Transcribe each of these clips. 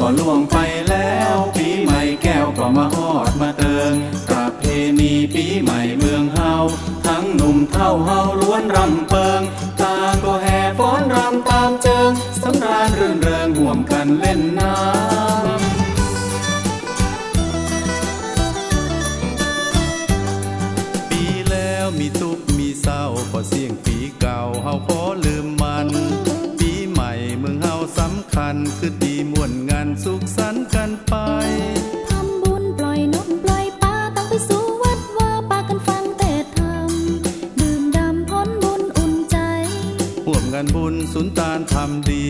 ก็ล่วงไปแล้วปีใหม่แก้วก็มาฮอดมาเติงประเพณีปีใหม่เมืองเฮาทั้งหนุ่มเท่าเฮาล้วนรำเปิงต่างก็แห่ฟ้อนรำตามเจิงสำราญรื่นเริงห่วมกันเล่นน้ำ วนงานสุขสันต์กันไปนบุญสุนตานทำดี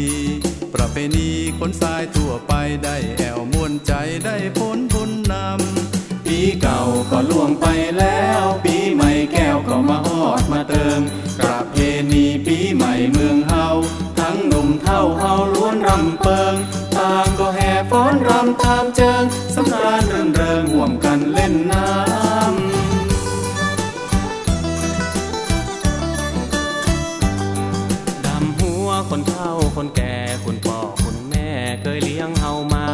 ประเพณีคนสายทั่วไปได้แอวมวนใจได้พ้นบุญนำปีเก่าก็ล่วงไปแล้ว ปีใหม่แก้วก็มาฮอดมาเติมประเพณีปีใหม่เมืองเฮาทั้งหนุ่มเท่าเฮาล้วนรำเปิง อนรำตามเจิงสำราญเริงเริงห่วมกันเล่นน้ำคนเฒ่าคนแก่คุณพ่อคุณแม่เคยเลี้ยงเฮามา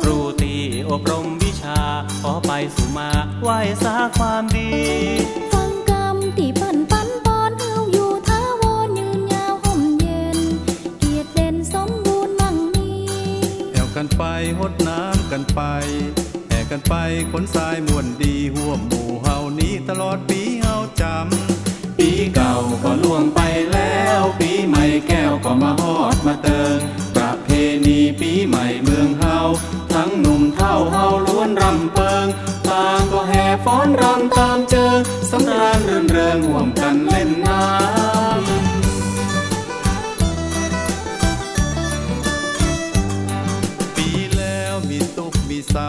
ครูตีอบรมวิชาขอไปสู่มาไหวสาความดี กันไปแห่กันไปคนสายมวนดีห่วมหมู่เฮานี้ตลอดปีเฮาจำ ปีเก่าก็ล่วงไปแล้ว ปีใหม่แก้วก็มาฮอดมาเติงประเพณีปีใหม่เมืองเฮาทั้งหนุ่มเท่าเฮาล้วนรำเปิงต่างก็แห่ฟ้อนรำตามเจอสำรา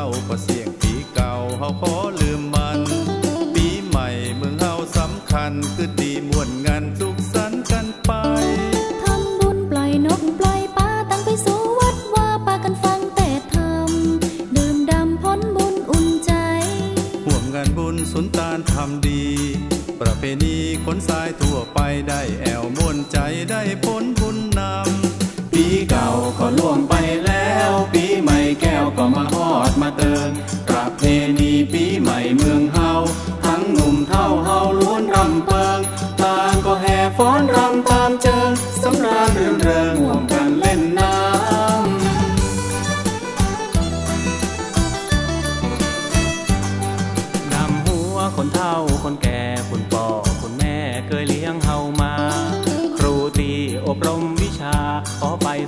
กมีเศร้าก็เสียงปีเก่าเฮาขอลืมมัน ปีใหม่เมืองเฮาสำคัญ คือดีมวนงานสุขสันต์กันไป ทำบุญปล่อยนกปล่อยปลาตั้งไปสู่วัดว่าปากันฟังแต่ทำดื่มดำพ้นบุญอุ่นใจห่วมงานบุญสุนตานทำดี ประเพณีคนสายทั่วไปได้แอวมวนใจได้พ้นบุญนำ ปีเก่าก็ล่วงไปแล้ว ปีใหม่แก้วก็มาฮอดมาเติมประเพณีปีใหม่เมืองเฮาทั้งหนุ่มเท่าเฮาล้วนรำเปิงต่างก็แห่ฟ้อนรำตามเจิงสำราญรื่นเริง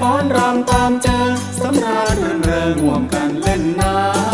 ฟ้อนรำตามเจอสำราญเริงห่วมกันเล่นน้ำ